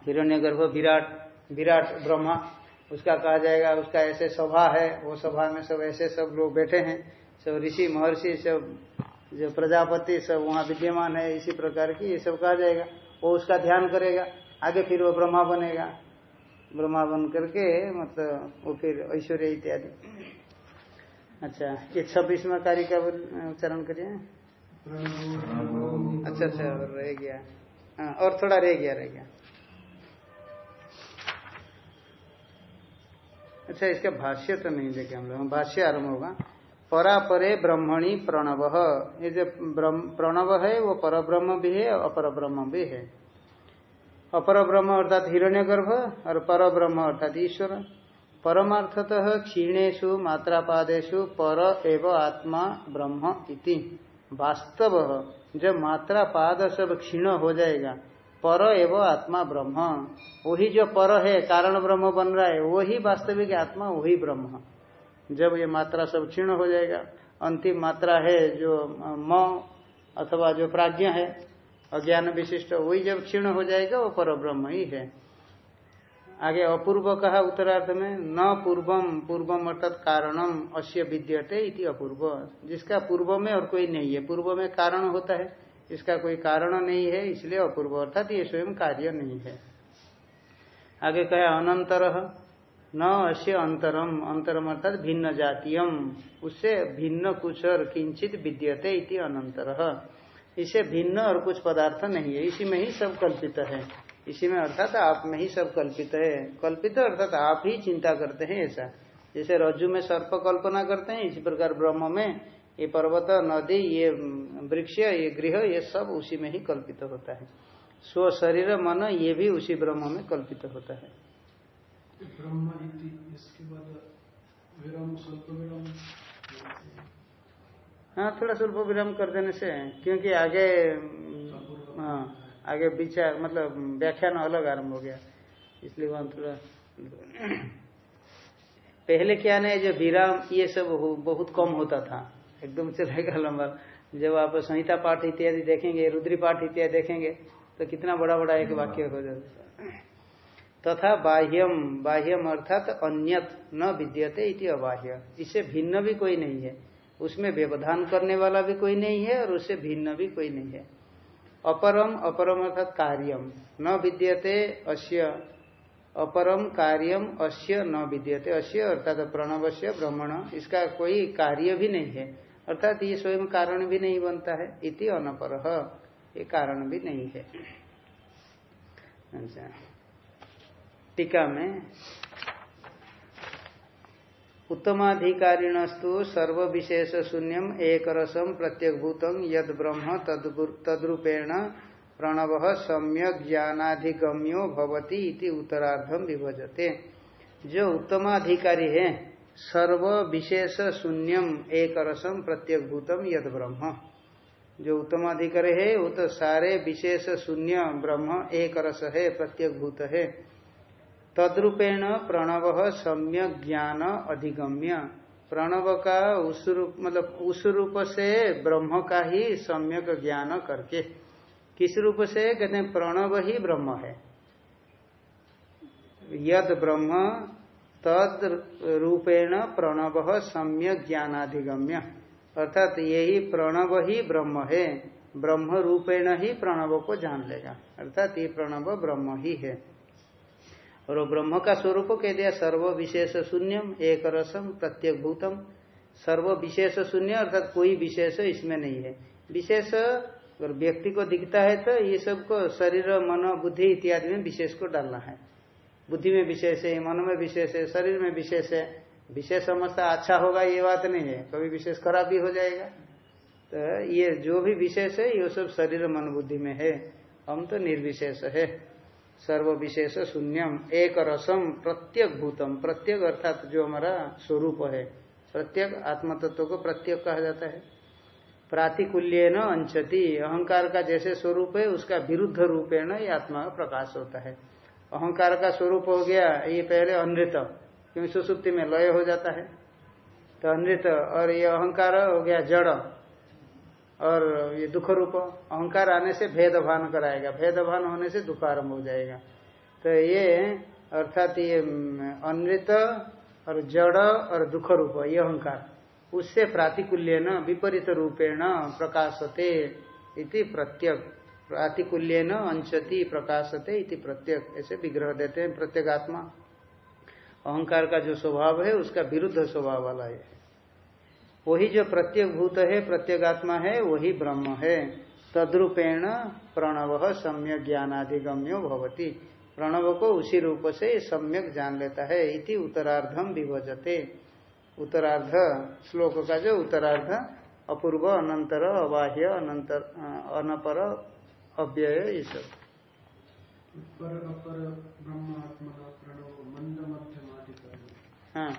हिरण्य गर्भ विराट विराट ब्रह्मा, उसका कहा जाएगा, उसका ऐसे सभा है, वो सभा में सब ऐसे सब लोग बैठे हैं, सब ऋषि, महर्षि, सब जो प्रजापति सब वहाँ विद्यमान है, इसी प्रकार की ये सब कहा जाएगा। वो उसका ध्यान करेगा। आगे फिर वो ब्रह्मा बनेगा। ब्रह्मा बन करके मतलब वो फिर ऐश्वर्य इत्यादि। अच्छा ये छब्बीसवा कार्य का उच्चारण करिए। अच्छा अच्छा रह गया। हाँ और थोड़ा रह गया रह गया। अच्छा इसका भाष्य तो नहीं देखे हम लोग। भाष्य आरंभ होगा। परापरे ब्रह्मणी प्रणव। ये जो प्रणव है, वो पर ब्रह्म भी है अपर ब्रह्म भी है। अपर ब्रह्म अर्थात हिरण्य गर्भ और पर ब्रह्म अर्थात ईश्वर। परमार्थतः क्षीणेशु मात्रापादेशु पर एव आत्मा ब्रह्म इति। वास्तव, जब मात्रा पाद सब क्षीण हो जाएगा, पर एव आत्मा ब्रह्म। वही जो पर है, कारण ब्रह्म बन रहा है, वही वास्तविक आत्मा, वही ब्रह्म। जब ये मात्रा सब क्षीण हो जाएगा, अंतिम मात्रा है जो म अथवा जो प्राज्ञ है, अज्ञान विशिष्ट, वही जब क्षीण हो जाएगा, वो पर ब्रह्म ही है। आगे अपूर्व कहा उत्तरार्ध में, न पूर्वम पूर्वम अर्थात कारणम अश्य विद्यते इति अपूर्व। जिसका पूर्व में और कोई नहीं है। पूर्व में कारण होता है, इसका कोई कारण नहीं है, इसलिए अपूर्व, अर्थात ये स्वयं कार्य नहीं है। आगे कहे अनंतर न अश्य अंतरम अंतरम अर्थात भिन्न जातीयम। उससे भिन्न कुछ और किंचित विद्यते इति अनंतर। इसे भिन्न और कुछ पदार्थ नहीं है। इसी में ही सब कल्पित है। इसी में अर्थात आप में ही सब कल्पित है। कल्पित अर्थात आप ही चिंता करते हैं ऐसा। जैसे रज्जु में सर्प कल्पना करते हैं, इसी प्रकार ब्रह्म में ये पर्वत, नदी, ये वृक्ष, ये गृह, ये सब उसी में ही कल्पित होता है। स्व शरीर, मन, ये भी उसी ब्रह्म में कल्पित होता है। हाँ थोड़ा स्वल्प विराम कर देने से क्योंकि आगे हाँ आगे विचार मतलब व्याख्यान अलग आरंभ हो गया। इसलिए वहाँ थोड़ा पहले क्या नहीं जो विराम ये सब बहुत कम होता था। एकदम चलेगा लंबा। जब आप संहिता पाठ इत्यादि देखेंगे रुद्री पाठ इत्यादि देखेंगे तो कितना बड़ा बड़ा एक वाक्य हो जाता तथा बाह्यम बाह्यम अर्थात अन्यत न विद्यते इति अबाह्य। इससे भिन्न भी कोई नहीं है। उसमें व्यवधान करने वाला भी कोई नहीं है और उससे भिन्न भी कोई नहीं है। अपरम अपरम अर्थात कार्यम, न विद्यते अश्य अपरम, कार्यम अश्य न विद्यते अश्य अर्थात प्रणव से ब्रह्मण, इसका कोई कार्य भी नहीं है। अर्थात ये स्वयं कारण भी नहीं बनता है, इति अनपर। ये कारण भी नहीं है। अच्छा। टीका में उत्तमाधिकारिणस्तु सर्व विशेष शून्यम एक रसम प्रत्यगभूतम यद ब्रह्म तद्रूपेण प्रणव सम्यक ज्ञानाधिगम्यो भवती इति उत्तरार्धम विभजते। जो उत्तमाधिकारी है सर्व विशेष शून्यम एक रसम प्रत्यगभूतम यद ब्रह्म। जो उत्तमाधिकारी है, वो तो सारे विशेष शून्य ब्रह्म एक रस है, प्रत्यगभूत है। तद्रूपेण प्रणव सम्यक ज्ञान अधिगम्य। प्रणव का उस रूप मतलब उस रूप से ब्रह्म का ही सम्यक ज्ञान करके। किस रूप से? कहते हैं प्रणव ही ब्रह्म है। यद ब्रह्म, तद रूपेण प्रणव सम्यक ज्ञानाधिगम्य। अर्थात यही प्रणव ही ब्रह्म है। ब्रह्म रूपेण ही प्रणव को जान लेगा। अर्थात ये प्रणव ब्रह्म ही है। और ब्रह्म का स्वरूप कह दिया सर्व विशेष शून्यम, एक रसम प्रत्येक भूतम सर्व विशेष शून्य अर्थात कोई विशेष इसमें नहीं है। विशेष अगर व्यक्ति को दिखता है तो ये सबको शरीर, मन, बुद्धि इत्यादि में विशेष को डालना है। बुद्धि में विशेष है, मन में विशेष है, शरीर में विशेष है। विशेष समझता अच्छा होगा ये बात नहीं है। कभी विशेष खराब भी हो जाएगा। तो ये जो भी विशेष है, ये सब शरीर, मन, बुद्धि में है। हम तो निर्विशेष है। सर्व विशेष शून्यम एक रसम प्रत्येक भूतम प्रत्येक अर्थात जो हमारा स्वरूप है प्रत्येक आत्म तत्व को प्रत्येक कहा जाता है। प्रातिकूल्य न अंशति अहंकार का जैसे स्वरूप है, उसका विरुद्ध रूपेण ये आत्मा का प्रकाश होता है। अहंकार का स्वरूप हो गया, ये पहले अनृत, क्योंकि सुसुप्ति में लय हो जाता है। तो अनृत और ये अहंकार हो गया जड़। और ये दुख रूप, अहंकार आने से भेदभान कराएगा। भेदभान होने से दुख आरंभ हो जाएगा। तो ये, अर्थात ये अनृत और जड़ और दुख रूप, ये अहंकार। उससे प्रातिकूल्य न विपरीत रूपेण प्रकाशते इति प्रत्यक प्रातिकूल्य न अंशति प्रकाशते इति प्रत्यक ऐसे विग्रह देते हैं प्रत्येगात्मा। अहंकार का जो स्वभाव है, उसका विरुद्ध स्वभाव वाला है। वही जो प्रत्येक भूत है प्रत्येगात्मा है वही ब्रह्म है। तद्रूपेण प्रणव सम्यक ज्ञानाधिगम्यो भवती। प्रणव को उसी रूप से सम्यक जान लेता है इति उत्तरार्धम विभजते। उत्तरार्ध श्लोक का जो उत्तरार्ध अपूर्व अनंतर अबाह्य अनंतर अनपर अव्यय ये सब हाँ।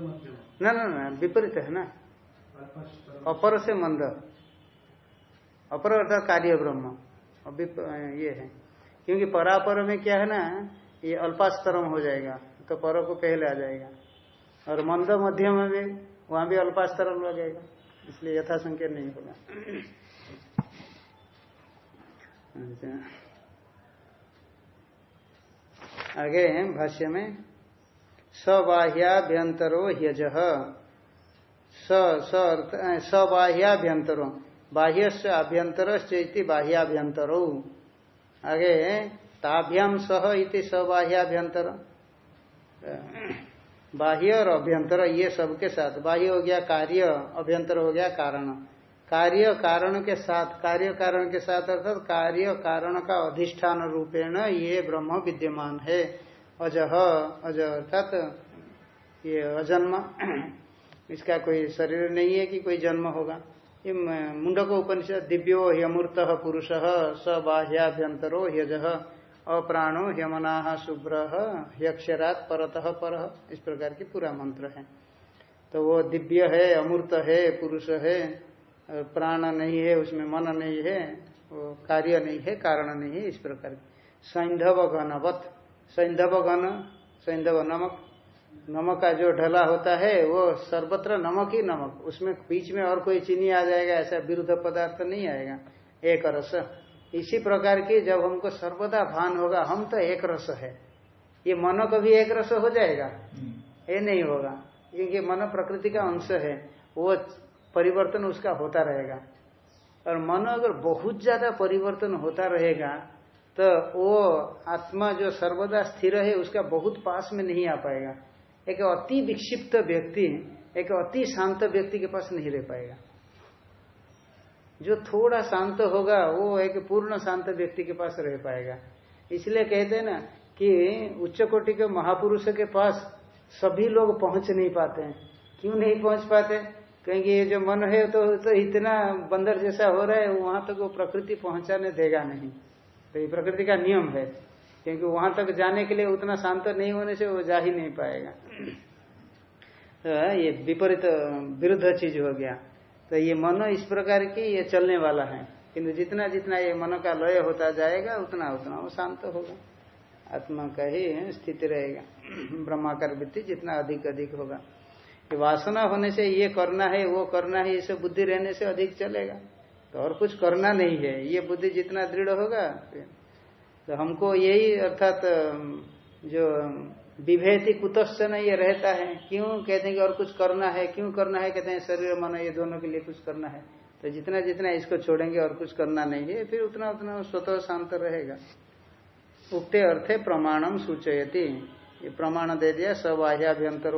मध्यम। ना ना ना विपरीत है ना। अपर से मंद। अपर अर्थात कार्य ब्रह्म। ये है। क्योंकि परापर में क्या है ना ये अल्पास्तरम हो जाएगा तो पर को पहले आ जाएगा। और मंद मध्यम में भी वहाँ भी अल्पास्तरम लगेगा इसलिए यथा संख्या नहीं होगा। अच्छा। आगे भाष्य में, सबाह्याभ्यंतरो ह्यज। सबाह्याभ्यंतरो बाह्य से आभ्यंतर बाह्याभ्यंतरो। आगे ताभ्याम सह इति सबाह्याभ्यंतर। बाह्य और अभ्यंतर, ये सबके साथ। बाह्य हो गया कार्य, अभ्यंतर हो गया कारण। कार्य कारण के साथ, कार्य कारण के साथ अर्थात कार्य कारण का अधिष्ठान रूपेण ये ब्रह्म विद्यमान है। अजह, अज अर्थात ये अजन्म। इसका कोई शरीर नहीं है कि कोई जन्म होगा। ये मुंडक उपनिषद, दिव्यो ह्यमूर्त पुरुष, स बाह्याभ्यंतरो ह्यजह अप्राणो यमना शुभ्र यक्षरात परत पर। इस प्रकार की पूरा मंत्र है। तो वो दिव्य है, अमूर्त है, पुरुष है प्राण नहीं है उसमें मन नहीं है वो कार्य नहीं है कारण नहीं है इस प्रकार की। सैंधव घनवत सैंधव घन सैंधव नमक। नमक का जो ढला होता है वो सर्वत्र नमक ही नमक। उसमें बीच में और कोई चीनी आ जाएगा ऐसा विरुद्ध पदार्थ नहीं आएगा। एक रस। इसी प्रकार की जब हमको सर्वदा भान होगा हम तो एक रस है। ये मनो कभी एक रस हो जाएगा। ये नहीं होगा क्योंकि मन प्रकृति का अंश है। वो परिवर्तन उसका होता रहेगा। और मन अगर बहुत ज़्यादा परिवर्तन होता रहेगा तो वो आत्मा जो सर्वदा स्थिर है, उसका बहुत पास में नहीं आ पाएगा। एक अति विक्षिप्त व्यक्ति, एक अति शांत व्यक्ति के पास नहीं रह पाएगा। जो थोड़ा शांत होगा, वो एक पूर्ण शांत व्यक्ति के पास रह पाएगा। इसलिए कहते हैं ना कि उच्च कोटि के महापुरुष के पास सभी लोग पहुँच नहीं पाते हैं। क्यों नहीं पहुँच पाते? क्योंकि ये जो मन है तो, तो इतना बंदर जैसा हो रहा है वहाँ तक वो प्रकृति पहुँचाने देगा नहीं। तो ये प्रकृति का नियम है क्योंकि वहाँ तक जाने के लिए उतना शांत नहीं होने से वो जा ही नहीं पाएगा। तो ये विपरीत विरुद्ध चीज़ हो गया। तो ये मन इस प्रकार की ये चलने वाला है किंतु जितना जितना ये मन का लय होता जाएगा उतना उतना वो शांत होगा। आत्मा का ही स्थिति रहेगा। ब्रह्माकार वृत्ति जितना अधिक अधिक होगा। वासना होने से ये करना है, वो करना है ये सब बुद्धि रहने से अधिक चलेगा। तो और कुछ करना नहीं है, ये बुद्धि जितना दृढ़ होगा तो हमको यही अर्थात जो विभेति कुतश्चन ये रहता है, क्यों कहते हैं कि और कुछ करना है, क्यों करना है, कहते हैं शरीर मन, ये दोनों के लिए कुछ करना है। तो जितना जितना इसको छोड़ेंगे और कुछ करना नहीं है, फिर उतना उतना स्वतः शांत रहेगा। उक्ते अर्थे प्रमाणम सूचयती। ये प्रमाण दे दिया सबाह्याभ्यंतर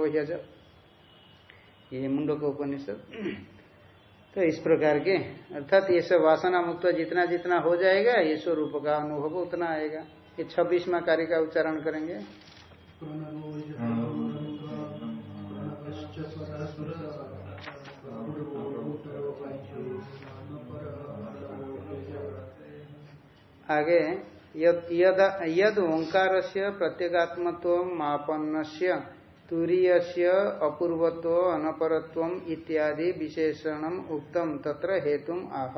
ये मुंडक उपनिषद तो इस प्रकार के, अर्थात ये सब वासना मुक्त जितना जितना हो जाएगा, ये स्वरूप का अनुभव उतना आएगा। ये छब्बीसवा कार्य का उच्चारण करेंगे। आगे, यद ओंकार से प्रत्येगात्मत्व मापन्न तुरीय अपूर्वत्व अनपरत्व इत्यादि विशेषण उक्तम तत्र हेतु आह।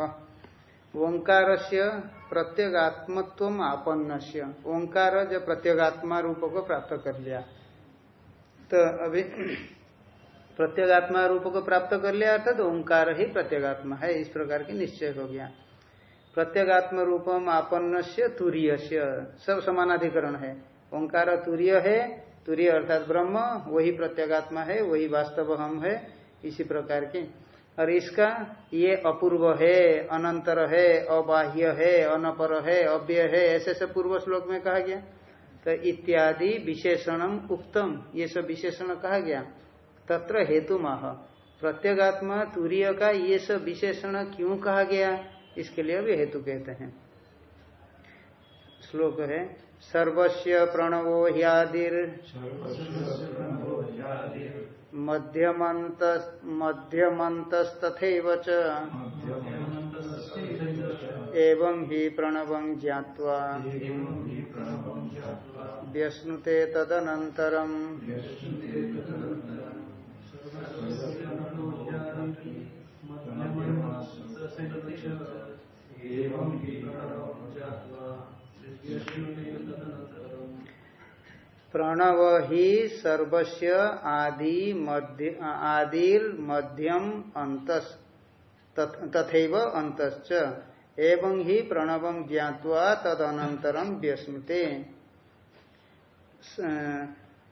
ओंकार से प्रत्यगात्मत्व आपन्न से ओंकार जो प्रत्यगात्मा रूप को प्राप्त कर लिया तो अभी प्रत्यगात्मा रूप को प्राप्त कर लिया अर्थात तो ओंकार ही प्रत्यगात्मा है, इस प्रकार की निश्चय हो गया। प्रत्यगात्म रूपम आपन्न से तुरीय सब समानाधिकरण है। ओंकार तुरीय है तुरीय अर्थात ब्रह्म, वही प्रत्यगात्मा है, वही वास्तव हम है, इसी प्रकार के। और इसका ये अपूर्व है, अनंतर है, अबाह्य है, अनपर है, अव्यय है, ऐसे ऐसे पूर्व श्लोक में कहा गया। तो इत्यादि विशेषणम उत्तम ये सब विशेषण कहा गया। तत्र हेतु माह प्रत्यगात्मा, तुरीय का ये सब विशेषण क्यों कहा गया, इसके लिए भी हेतु कहते हैं। श्लोक है सर्वस्य प्रणवो ह्यादिर। मध्यमंत एवं ही प्रणव ज्ञावा व्यश्नुते तदनन्तरम्। एवं ही सर्वस्व आदि मध्य आदिर मध्यम अंत तथैव अंतश्च। एवं ही प्रणव ज्ञावा तदनंतरम व्यस्मते।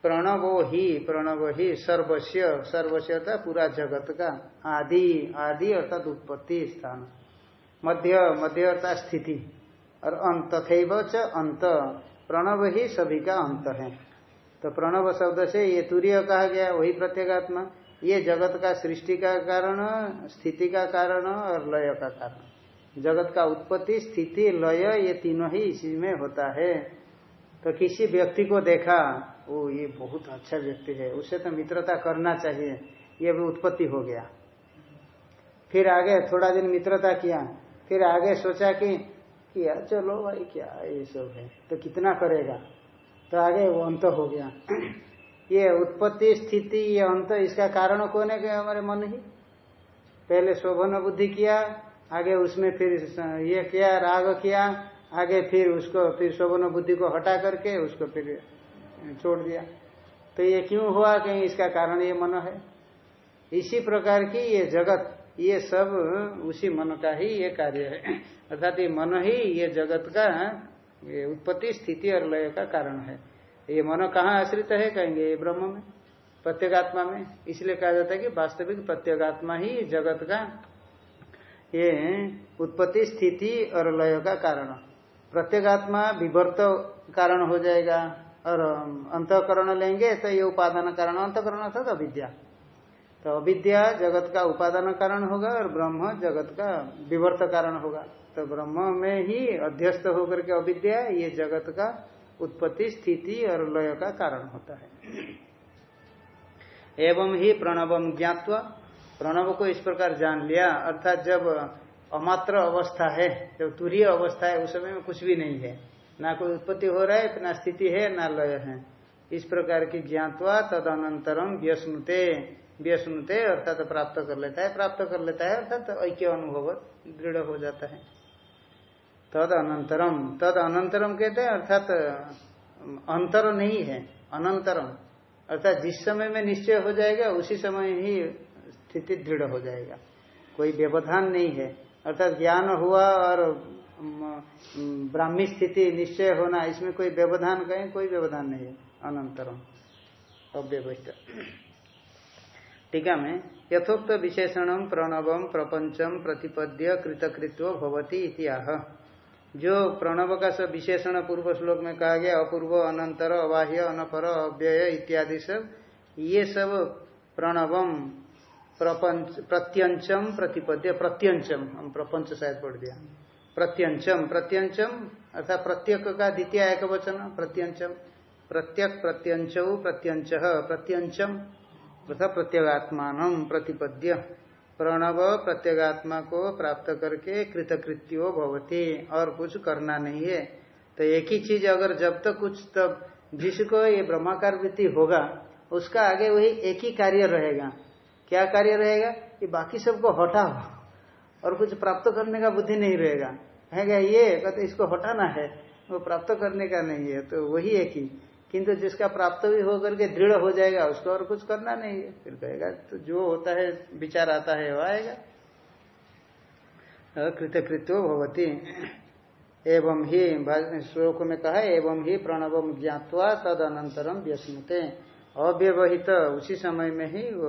प्रणवो ही प्रणव ही सर्वस्व सर्वस्व था पूरा जगत का। आदि आदि अर्थात उत्पत्ति स्थान। मध्य मध्य अर्थात स्थिति। और अंत च अंत। प्रणव ही सभी का अंत है। तो प्रणव शब्द से ये तूर्य कहा गया, वही प्रत्येगात्मा। ये जगत का सृष्टि का कारण, स्थिति का कारण और लय का कारण। जगत का उत्पत्ति, स्थिति, लय, ये तीनों ही इसी में होता है। तो किसी व्यक्ति को देखा वो ये बहुत अच्छा व्यक्ति है उससे तो मित्रता करना चाहिए, ये भी उत्पत्ति हो गया। फिर आगे थोड़ा दिन मित्रता किया, फिर आगे सोचा कि किया, चलो भाई क्या ये सब है। तो कितना करेगा? तो आगे वो अंत हो गया। ये उत्पत्ति स्थिति, ये अंत, इसका कारण कौन है हमारे मन ही? पहले शोभन बुद्धि किया, आगे उसमें फिर ये किया, राग किया, आगे फिर उसको, फिर शोभन बुद्धि को हटा करके उसको फिर छोड़ दिया। तो ये क्यों हुआ कहीं इसका कारण ये मन है? इसी प्रकार की ये जगत ये सब उसी मन का ही ये कार्य है। अर्थात ये मन ही ये जगत का, ये उत्पत्ति, स्थिति और लय का कारण है। ये मन कहाँ आश्रित है, कहेंगे ये ब्रह्म में, प्रत्येगात्मा में। इसलिए कहा जाता है कि वास्तविक प्रत्येगात्मा ही जगत का ये उत्पत्ति, स्थिति और लय का कारण। प्रत्येगात्मा विवर्त कारण हो जाएगा और अंतकरण लेंगे तो ये उपादान कारण, अंतकरण अर्थात अविद्या। तो अविद्या जगत का उपादान कारण होगा और ब्रह्म जगत का विवर्त कारण होगा। तो ब्रह्म में ही अध्यस्त होकर के अविद्या ये जगत का उत्पत्ति, स्थिति और लय का कारण होता है। एवं ही प्रणवम ज्ञातवा, प्रणव को इस प्रकार जान लिया, अर्थात जब अमात्र अवस्था है, जब तुरीय अवस्था है, उस समय में कुछ भी नहीं है। ना कोई उत्पत्ति हो रहा है, ना स्थिति है, ना लय है। इस प्रकार की ज्ञातवा तदनंतरम व्यस्नुते व्यसुनते अर्थात प्राप्त कर लेता है, प्राप्त कर लेता है, अर्थात ऐक्य अनुभव दृढ़ हो जाता है। तद अनंतरम तद अनंतरम कहते हैं, अर्थात, अंतर नहीं है, अनंतरम। अर्थात जिस समय में निश्चय हो जाएगा, उसी समय ही स्थिति दृढ़ हो जाएगा। कोई व्यवधान नहीं है। अर्थात ज्ञान हुआ और ब्राह्मी स्थिति निश्चय होना, इसमें कोई व्यवधान कहें, कोई व्यवधान नहीं है। अनंतरम अव्यवस्था टीका में यथोक्त विशेषण प्रणवम प्रपंचम प्रतिपद्य कृतकृत्व भवती इतिहा जो प्रणव का सब विशेषण पूर्व श्लोक में कहा गया, अपूर्व, अनंतर, अबाह्य, अनपर, अव्यय इत्यादि सब, ये सब प्रणवम प्रपंच प्रत्यंचम प्रतिपद्य प्रत्यंचम हम प्रपंच शायद पढ़ दिया। प्रत्यंचम प्रत्यंचम अर्थात प्रत्यक का द्वितीय एक वचन प्रत्यंचम प्रत्यक प्रत्यंच प्रत्यंच प्रत्यंचम तथा प्रत्यगात्मान प्रतिपद्य। प्रणव प्रत्यगात्मा को प्राप्त करके कृतकृत्यो भवती और कुछ करना नहीं है। तो एक ही चीज़ अगर जब तक कुछ तब जिसको ये ब्रह्माकार वृत्ति होगा, उसका आगे वही एक ही कार्य रहेगा। क्या कार्य रहेगा? कि बाकी सबको हटाओ और कुछ प्राप्त करने का बुद्धि नहीं रहेगा। कहेगा ये? कहते इसको हटाना है। वो प्राप्त करने का नहीं है तो वही एक ही। किंतु जिसका प्राप्त भी होकर के दृढ़ हो जाएगा, उसको और कुछ करना नहीं है। फिर कहेगा तो जो होता है, विचार आता है, वो आएगा। कृतकृत्यो भवती। एवं ही श्लोक में कहा, एवं ही प्रणवम ज्ञातवा तद अनंतरम व्यस्मते। अव्यवहित, उसी समय में ही वो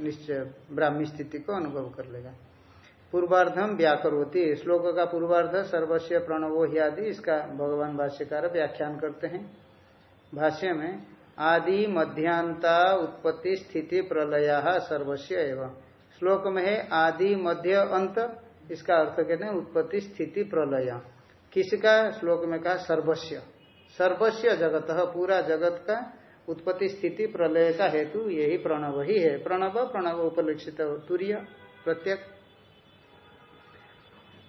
निश्चय ब्राह्मी स्थिति को अनुभव कर लेगा। पूर्वार्धम व्याकरोती। श्लोक का पूर्वार्ध सर्वस्व प्रणवो ही आदि, इसका भगवान भाष्यकार व्याख्यान करते हैं। भाष्य में, आदि मध्यांता उत्पत्ति स्थिति प्रलया सर्वस्व एवं। श्लोक में है, आदि मध्य अंत, इसका अर्थ कहते हैं उत्पत्ति स्थिति प्रलय। किसका? श्लोक में कहा सर्वस्व सर्वस्व जगत, पूरा जगत का उत्पत्ति स्थिति प्रलय का हेतु यही प्रणव ही है। प्रणव प्रणव उपलक्षित तुर्य प्रत्यक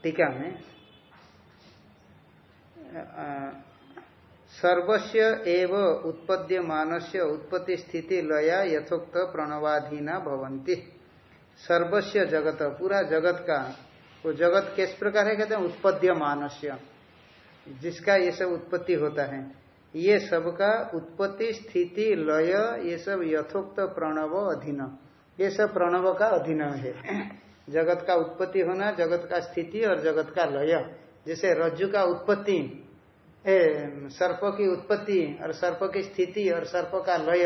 टीका में सर्वस्व एव उत्पद्य मानस्य उत्पत्ति स्थिति लया यथोक्त प्रणवाधीना भवंती सर्वस्व जगत, पूरा जगत का, वो जगत किस प्रकार है कहते हैं? उत्पद्य मानस्य जिसका ये सब उत्पत्ति होता है। ये सबका उत्पत्ति स्थिति लय ये सब यथोक्त प्रणव अधीन। ये सब प्रणव का अधीन है। जगत का उत्पत्ति होना, जगत का स्थिति और जगत का लय। जैसे रज्जु का उत्पत्ति सर्प की उत्पत्ति और सर्प की स्थिति और सर्प का लय,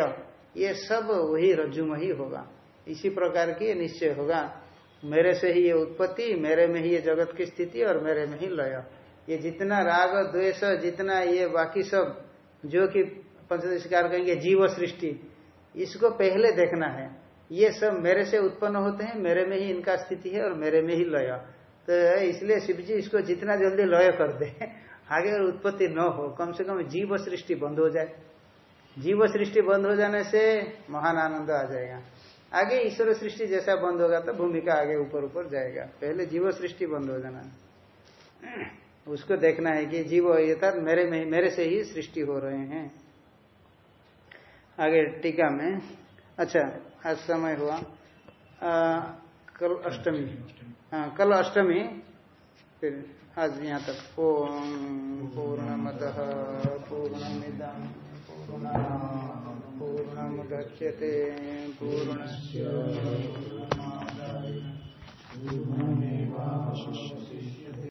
ये सब वही रज्जु में ही होगा। इसी प्रकार की निश्चय होगा। मेरे से ही ये उत्पत्ति, मेरे में ही ये जगत की स्थिति और मेरे में ही लय। ये जितना राग, द्वेष, जितना ये बाकी सब, जो कि पंचदशिकार कहेंगे जीव सृष्टि, इसको पहले देखना है। ये सब मेरे से उत्पन्न होते हैं, मेरे में ही इनका स्थिति है और मेरे में ही लय। तो इसलिए शिव जी इसको जितना जल्दी लय कर दे आगे अगर उत्पत्ति न हो कम से कम जीव सृष्टि बंद हो जाए। जीव सृष्टि बंद हो जाने से महान आनंद आ जाएगा। आगे ईश्वर सृष्टि जैसा बंद होगा तो भूमिका आगे ऊपर ऊपर जाएगा। पहले जीव सृष्टि बंद हो जाना। उसको देखना है कि जीव यथार्थ मेरे में मेरे से ही सृष्टि हो रहे हैं। आगे टीका में अच्छा आज समय हुआ। आ, कल अष्टमी। हाँ कल अष्टमी फिर आज यहाँ तक। ओम पूर्णमद पूर्णमिदम पूर्ण पूर्णमुदच्यते